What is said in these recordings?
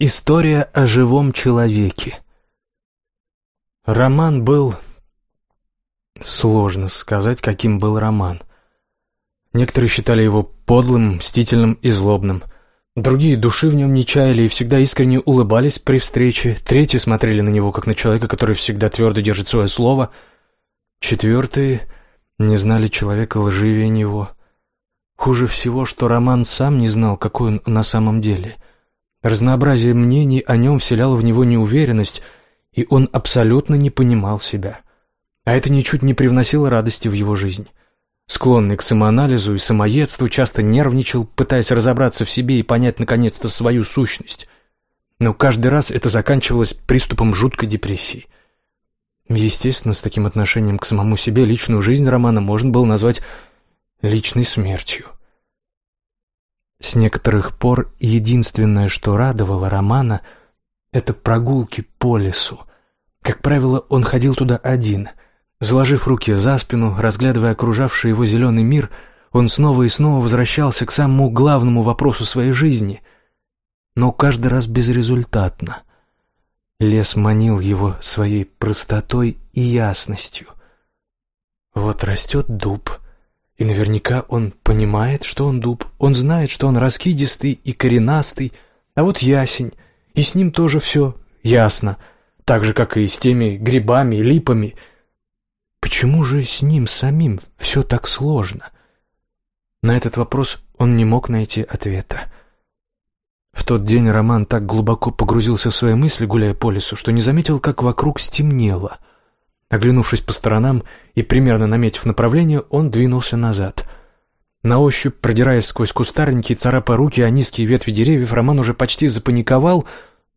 История о живом человеке. Роман был... Сложно сказать, каким был роман. Некоторые считали его подлым, мстительным и злобным. Другие души в нем не чаяли и всегда искренне улыбались при встрече. Третьи смотрели на него, как на человека, который всегда твердо держит свое слово. Четвертые не знали человека лживее него. Хуже всего, что Роман сам не знал, какой он на самом деле — Разнообразие мнений о нем вселяло в него неуверенность, и он абсолютно не понимал себя. А это ничуть не привносило радости в его жизнь. Склонный к самоанализу и самоедству, часто нервничал, пытаясь разобраться в себе и понять наконец-то свою сущность. Но каждый раз это заканчивалось приступом жуткой депрессии. Естественно, с таким отношением к самому себе личную жизнь романа можно было назвать личной смертью. С некоторых пор единственное, что радовало Романа, это прогулки по лесу. Как правило, он ходил туда один. Заложив руки за спину, разглядывая окружавший его зеленый мир, он снова и снова возвращался к самому главному вопросу своей жизни. Но каждый раз безрезультатно. Лес манил его своей простотой и ясностью. Вот растет дуб — и наверняка он понимает, что он дуб, он знает, что он раскидистый и коренастый, а вот ясень, и с ним тоже все ясно, так же, как и с теми грибами и липами. Почему же с ним самим все так сложно? На этот вопрос он не мог найти ответа. В тот день Роман так глубоко погрузился в свои мысли, гуляя по лесу, что не заметил, как вокруг стемнело — Оглянувшись по сторонам и примерно наметив направление, он двинулся назад. На ощупь, продираясь сквозь кустарники, царапая руки о низкие ветви деревьев, Роман уже почти запаниковал,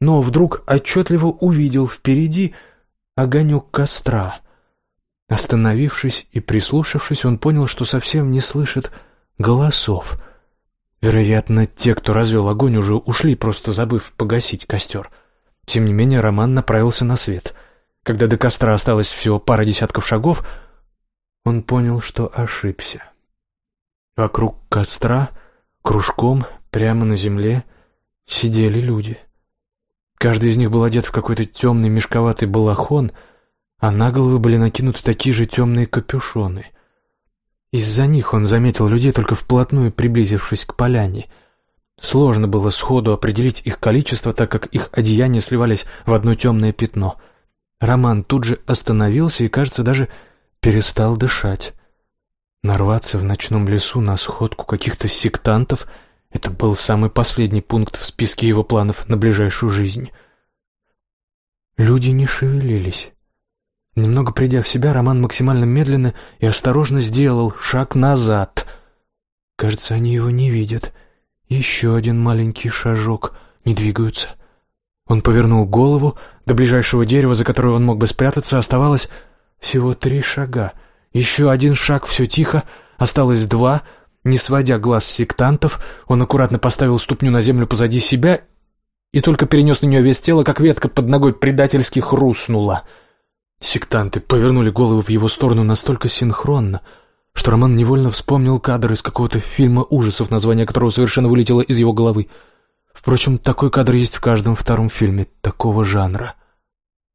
но вдруг отчетливо увидел впереди огонек костра. Остановившись и прислушавшись, он понял, что совсем не слышит голосов. Вероятно, те, кто развел огонь, уже ушли, просто забыв погасить костер. Тем не менее, Роман направился на свет — когда до костра осталось всего пара десятков шагов, он понял, что ошибся. Вокруг костра, кружком, прямо на земле, сидели люди. Каждый из них был одет в какой-то темный мешковатый балахон, а на головы были накинуты такие же темные капюшоны. Из-за них он заметил людей, только вплотную приблизившись к поляне. Сложно было сходу определить их количество, так как их одеяния сливались в одно темное пятно — Роман тут же остановился и, кажется, даже перестал дышать. Нарваться в ночном лесу на сходку каких-то сектантов — это был самый последний пункт в списке его планов на ближайшую жизнь. Люди не шевелились. Немного придя в себя, Роман максимально медленно и осторожно сделал шаг назад. Кажется, они его не видят. Еще один маленький шажок. Не двигаются. Он повернул голову, до ближайшего дерева, за которое он мог бы спрятаться, оставалось всего три шага. Еще один шаг, все тихо, осталось два. Не сводя глаз сектантов, он аккуратно поставил ступню на землю позади себя и только перенес на нее вес тела, как ветка под ногой предательски хрустнула. Сектанты повернули головы в его сторону настолько синхронно, что Роман невольно вспомнил кадр из какого-то фильма ужасов, название которого совершенно вылетело из его головы — Впрочем, такой кадр есть в каждом втором фильме такого жанра.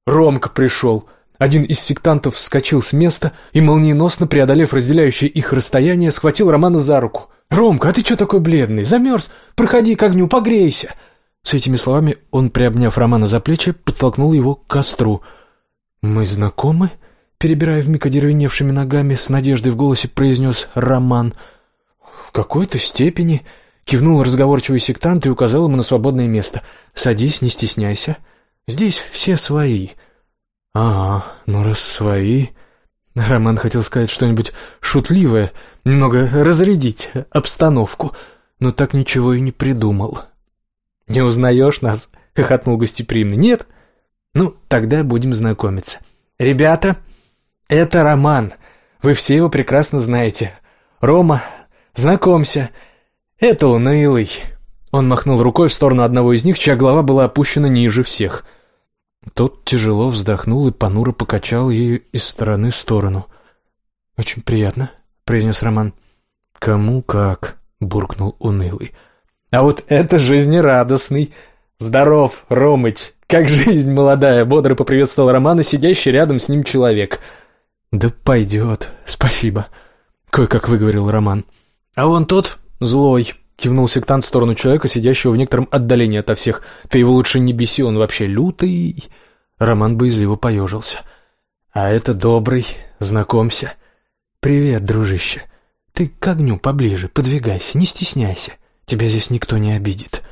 Ромка пришел. Один из сектантов вскочил с места и, молниеносно преодолев разделяющее их расстояние, схватил Романа за руку. «Ромка, а ты что такой бледный? Замерз? Проходи к огню, погрейся!» С этими словами он, приобняв Романа за плечи, подтолкнул его к костру. «Мы знакомы?» Перебирая вмиг одеревеневшими ногами, с надеждой в голосе произнес Роман. «В какой-то степени...» Кивнул разговорчивый сектант и указал ему на свободное место. «Садись, не стесняйся. Здесь все свои». «Ага, ну раз свои...» Роман хотел сказать что-нибудь шутливое, немного разрядить обстановку, но так ничего и не придумал. «Не узнаешь нас?» — хохотнул гостеприимный. «Нет? Ну, тогда будем знакомиться. Ребята, это Роман. Вы все его прекрасно знаете. Рома, знакомься, «Это унылый». Он махнул рукой в сторону одного из них, чья голова была опущена ниже всех. Тот тяжело вздохнул и понуро покачал ею из стороны в сторону. «Очень приятно», — произнес Роман. «Кому как», — буркнул унылый. «А вот это жизнерадостный», — «Здоров, Ромыч! Как жизнь молодая!» — бодро поприветствовал Романа, сидящий рядом с ним человек. «Да пойдет, спасибо», — кое-как выговорил Роман. «А он тот злой», — кивнул сектант в сторону человека, сидящего в некотором отдалении ото всех. «Ты его лучше не беси, он вообще лютый». Роман боязливо поежился. «А это добрый, знакомься». «Привет, дружище. Ты к огню поближе, подвигайся, не стесняйся. Тебя здесь никто не обидит».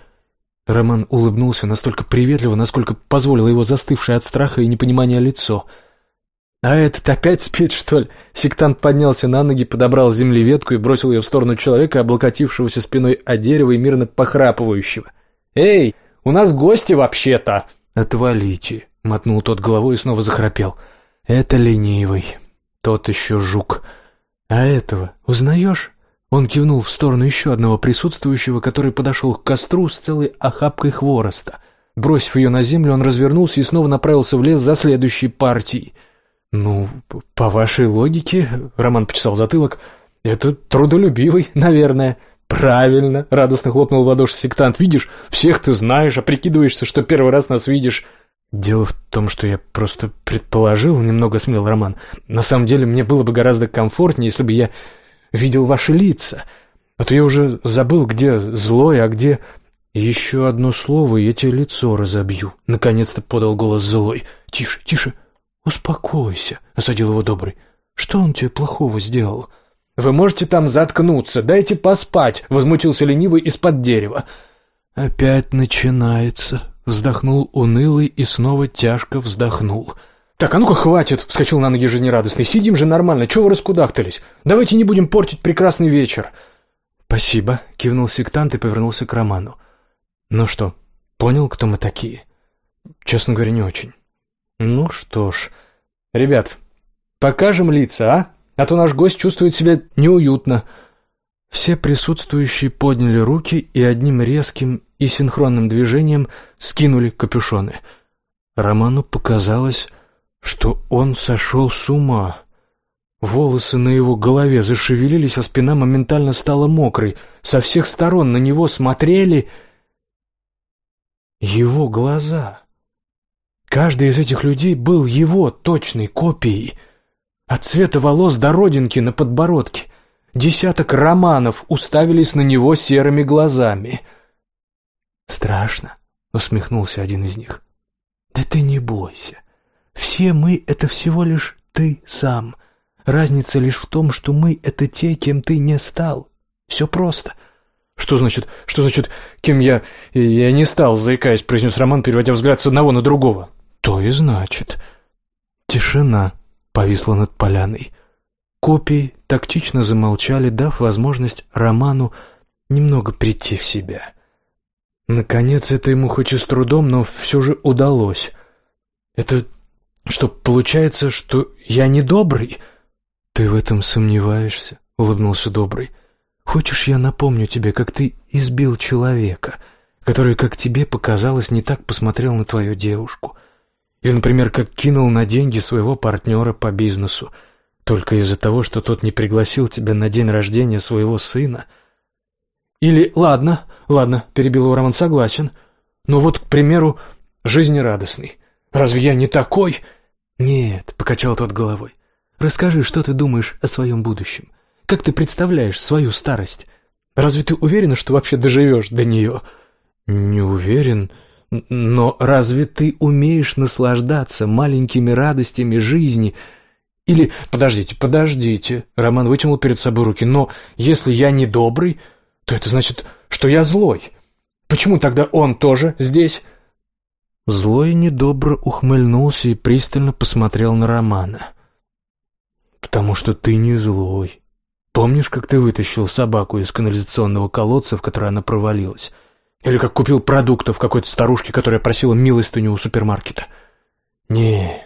Роман улыбнулся настолько приветливо, насколько позволило его застывшее от страха и непонимания лицо. «А этот опять спит, что ли?» Сектант поднялся на ноги, подобрал с и бросил ее в сторону человека, облокотившегося спиной о дерево и мирно похрапывающего. «Эй, у нас гости вообще-то!» «Отвалите!» — мотнул тот головой и снова захрапел. «Это ленивый. Тот еще жук. А этого узнаешь?» Он кивнул в сторону еще одного присутствующего, который подошел к костру с целой охапкой хвороста. Бросив ее на землю, он развернулся и снова направился в лес за следующей партией. «Ну, по вашей логике...» — Роман почесал затылок. «Это трудолюбивый, наверное». «Правильно!» — радостно хлопнул в ладоши сектант. «Видишь, всех ты знаешь, а прикидываешься, что первый раз нас видишь». «Дело в том, что я просто предположил, немного смел Роман. На самом деле мне было бы гораздо комфортнее, если бы я видел ваши лица. А то я уже забыл, где злой, а где... Еще одно слово, и я тебе лицо разобью. Наконец-то подал голос злой. Тише, тише, успокойся, осадил его добрый. Что он тебе плохого сделал? Вы можете там заткнуться, дайте поспать, возмутился ленивый из-под дерева. Опять начинается, вздохнул унылый и снова тяжко вздохнул. — «Так, а ну-ка хватит!» — вскочил на ноги жизнерадостный. «Сидим же нормально, чего вы раскудахтались? Давайте не будем портить прекрасный вечер!» «Спасибо!» — кивнул сектант и повернулся к Роману. «Ну что, понял, кто мы такие?» «Честно говоря, не очень». «Ну что ж, ребят, покажем лица, а? А то наш гость чувствует себя неуютно». Все присутствующие подняли руки и одним резким и синхронным движением скинули капюшоны. Роману показалось что он сошел с ума. Волосы на его голове зашевелились, а спина моментально стала мокрой. Со всех сторон на него смотрели его глаза. Каждый из этих людей был его точной копией. От цвета волос до родинки на подбородке. Десяток романов уставились на него серыми глазами. «Страшно», — усмехнулся один из них. «Да ты не бойся. Все мы — это всего лишь ты сам. Разница лишь в том, что мы — это те, кем ты не стал. Все просто. Что значит, что значит, кем я... Я не стал, заикаясь, произнес Роман, переводя взгляд с одного на другого. То и значит. Тишина повисла над поляной. Копии тактично замолчали, дав возможность Роману немного прийти в себя. Наконец, это ему хоть и с трудом, но все же удалось. Это что, получается, что я не добрый? Ты в этом сомневаешься? Улыбнулся добрый. Хочешь, я напомню тебе, как ты избил человека, который, как тебе показалось, не так посмотрел на твою девушку? Или, например, как кинул на деньги своего партнера по бизнесу, только из-за того, что тот не пригласил тебя на день рождения своего сына? Или, ладно, ладно, перебил его Роман, согласен, но вот, к примеру, жизнерадостный. Разве я не такой?» «Нет», — покачал тот головой. «Расскажи, что ты думаешь о своем будущем? Как ты представляешь свою старость? Разве ты уверена, что вообще доживешь до нее?» «Не уверен. Но разве ты умеешь наслаждаться маленькими радостями жизни?» Или, подождите, подождите, Роман вытянул перед собой руки, но если я не добрый, то это значит, что я злой. Почему тогда он тоже здесь? Злой недобро ухмыльнулся и пристально посмотрел на Романа. «Потому что ты не злой. Помнишь, как ты вытащил собаку из канализационного колодца, в который она провалилась? Или как купил продуктов какой-то старушке, которая просила милостыню у супермаркета? Нет,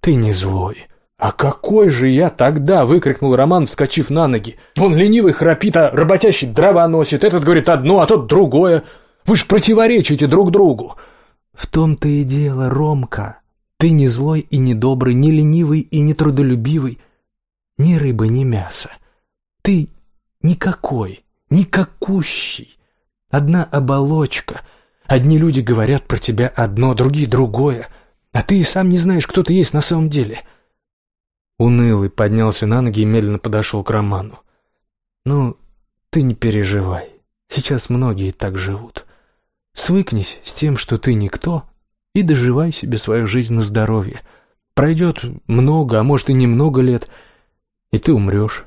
ты не злой». «А какой же я тогда?» — выкрикнул Роман, вскочив на ноги. «Он ленивый храпит, а работящий дрова носит. Этот говорит одно, а тот другое. Вы ж противоречите друг другу!» «В том-то и дело, Ромка. Ты не злой и не добрый, не ленивый и не трудолюбивый, ни рыба, ни мясо. Ты никакой, никакущий. Одна оболочка, Одни люди говорят про тебя одно, другие другое, а ты и сам не знаешь, кто ты есть на самом деле. Унылый поднялся на ноги и медленно подошел к Роману. «Ну, ты не переживай. Сейчас многие так живут. Свыкнись с тем, что ты никто, и доживай себе свою жизнь на здоровье. Пройдет много, а может и немного лет, и ты умрешь.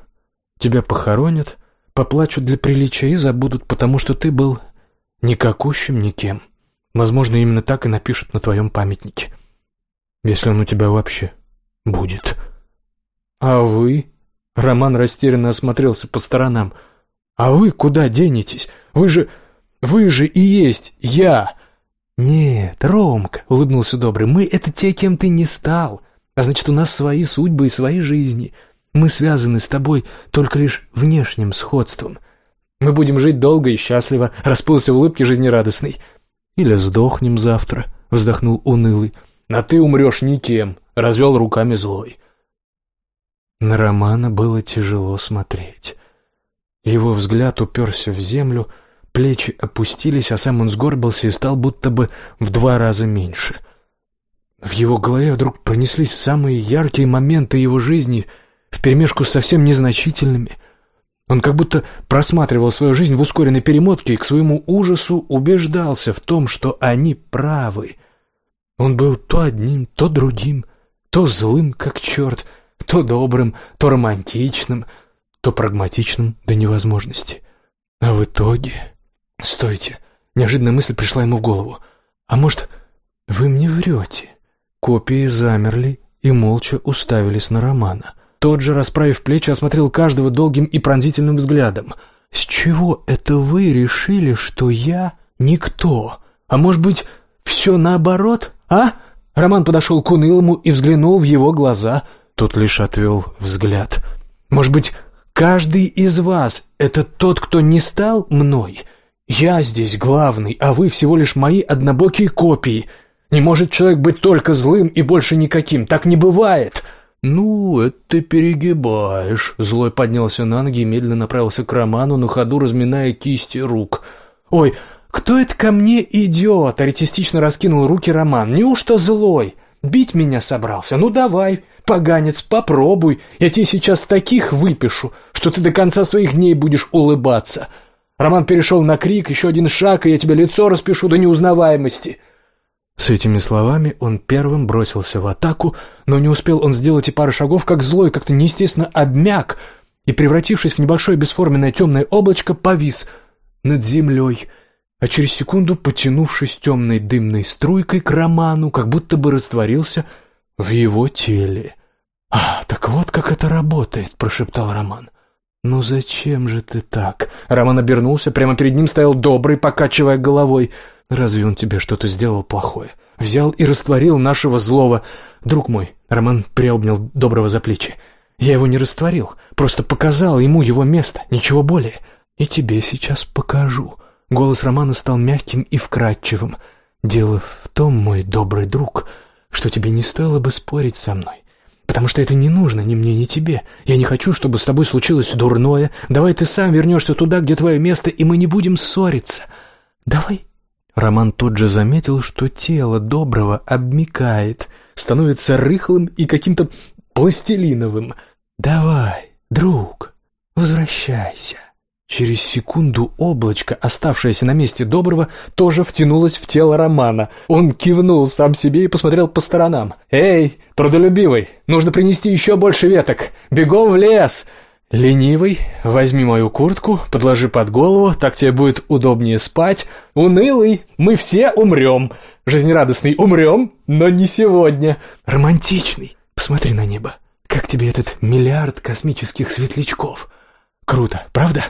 Тебя похоронят, поплачут для приличия и забудут, потому что ты был никакущим никем. Возможно, именно так и напишут на твоем памятнике. Если он у тебя вообще будет. А вы? Роман растерянно осмотрелся по сторонам. А вы куда денетесь? Вы же... Вы же и есть я. Нет, Ромка, улыбнулся Добрый, мы — это те, кем ты не стал. А значит, у нас свои судьбы и свои жизни. Мы связаны с тобой только лишь внешним сходством. Мы будем жить долго и счастливо, расплылся в улыбке жизнерадостной. Или сдохнем завтра, вздохнул унылый. А ты умрешь никем, развел руками злой. На Романа было тяжело смотреть. Его взгляд уперся в землю, плечи опустились, а сам он сгорбился и стал будто бы в два раза меньше. В его голове вдруг пронеслись самые яркие моменты его жизни вперемешку с совсем незначительными. Он как будто просматривал свою жизнь в ускоренной перемотке и к своему ужасу убеждался в том, что они правы. Он был то одним, то другим, то злым, как черт — то добрым, то романтичным, то прагматичным до невозможности. А в итоге... Стойте, неожиданная мысль пришла ему в голову. А может, вы мне врете? Копии замерли и молча уставились на Романа. Тот же, расправив плечи, осмотрел каждого долгим и пронзительным взглядом. «С чего это вы решили, что я никто? А может быть, все наоборот, а?» Роман подошел к унылому и взглянул в его глаза – Тот лишь отвел взгляд. «Может быть, каждый из вас — это тот, кто не стал мной? Я здесь главный, а вы всего лишь мои однобокие копии. Не может человек быть только злым и больше никаким. Так не бывает!» «Ну, это ты перегибаешь», — злой поднялся на ноги и медленно направился к Роману, на ходу разминая кисти рук. «Ой, кто это ко мне идет?» — аретистично раскинул руки Роман. «Неужто злой? Бить меня собрался? Ну давай, поганец, попробуй. Я тебе сейчас таких выпишу, что ты до конца своих дней будешь улыбаться. Роман перешел на крик, еще один шаг, и я тебе лицо распишу до неузнаваемости. С этими словами он первым бросился в атаку, но не успел он сделать и пары шагов, как злой как-то неестественно обмяк и, превратившись в небольшое бесформенное темное облачко, повис над землей — а через секунду, потянувшись темной дымной струйкой к Роману, как будто бы растворился в его теле. «А, так вот как это работает», — прошептал Роман. «Ну зачем же ты так?» Роман обернулся, прямо перед ним стоял добрый, покачивая головой. «Разве он тебе что-то сделал плохое? Взял и растворил нашего злого...» «Друг мой», — Роман приобнял доброго за плечи, — «я его не растворил, просто показал ему его место, ничего более. И тебе сейчас покажу». Голос Романа стал мягким и вкрадчивым. «Дело в том, мой добрый друг, что тебе не стоило бы спорить со мной, потому что это не нужно ни мне, ни тебе. Я не хочу, чтобы с тобой случилось дурное. Давай ты сам вернешься туда, где твое место, и мы не будем ссориться. Давай». Роман тут же заметил, что тело доброго обмикает, становится рыхлым и каким-то пластилиновым. «Давай, друг, возвращайся». Через секунду облачко, оставшееся на месте Доброго, тоже втянулось в тело Романа. Он кивнул сам себе и посмотрел по сторонам. «Эй, трудолюбивый, нужно принести еще больше веток! Бегом в лес!» «Ленивый, возьми мою куртку, подложи под голову, так тебе будет удобнее спать. Унылый, мы все умрем. Жизнерадостный, умрем, но не сегодня. Романтичный, посмотри на небо. Как тебе этот миллиард космических светлячков? Круто, правда?»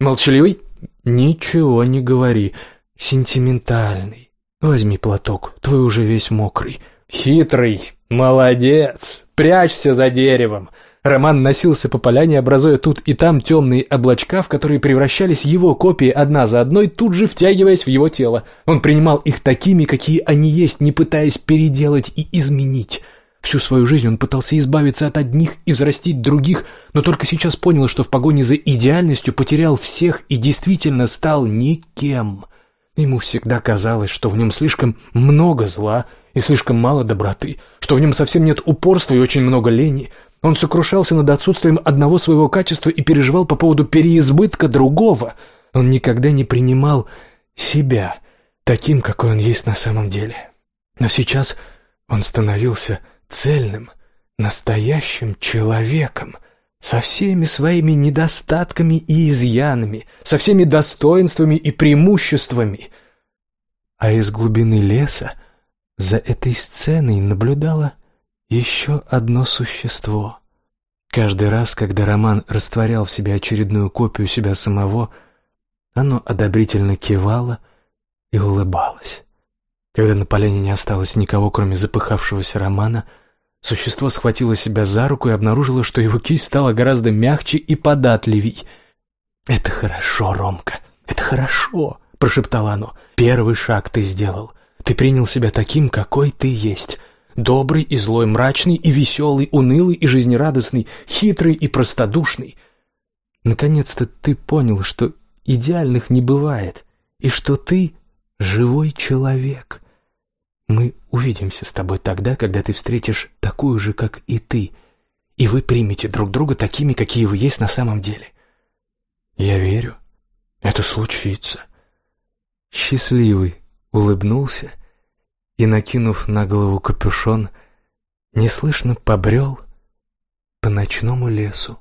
Молчаливый? Ничего не говори. Сентиментальный. Возьми платок, твой уже весь мокрый. Хитрый. Молодец. Прячься за деревом. Роман носился по поляне, образуя тут и там темные облачка, в которые превращались его копии одна за одной, тут же втягиваясь в его тело. Он принимал их такими, какие они есть, не пытаясь переделать и изменить. Всю свою жизнь он пытался избавиться от одних и взрастить других, но только сейчас понял, что в погоне за идеальностью потерял всех и действительно стал никем. Ему всегда казалось, что в нем слишком много зла и слишком мало доброты, что в нем совсем нет упорства и очень много лени. Он сокрушался над отсутствием одного своего качества и переживал по поводу переизбытка другого. Он никогда не принимал себя таким, какой он есть на самом деле. Но сейчас он становился цельным, настоящим человеком, со всеми своими недостатками и изъянами, со всеми достоинствами и преимуществами. А из глубины леса за этой сценой наблюдало еще одно существо. Каждый раз, когда Роман растворял в себе очередную копию себя самого, оно одобрительно кивало и улыбалось. Когда на поляне не осталось никого, кроме запыхавшегося Романа — Существо схватило себя за руку и обнаружило, что его кисть стала гораздо мягче и податливей. «Это хорошо, Ромка, это хорошо», — прошептало оно. «Первый шаг ты сделал. Ты принял себя таким, какой ты есть. Добрый и злой, мрачный и веселый, унылый и жизнерадостный, хитрый и простодушный. Наконец-то ты понял, что идеальных не бывает, и что ты живой человек». Мы увидимся с тобой тогда, когда ты встретишь такую же, как и ты, и вы примете друг друга такими, какие вы есть на самом деле. Я верю, это случится. Счастливый улыбнулся и, накинув на голову капюшон, неслышно побрел по ночному лесу.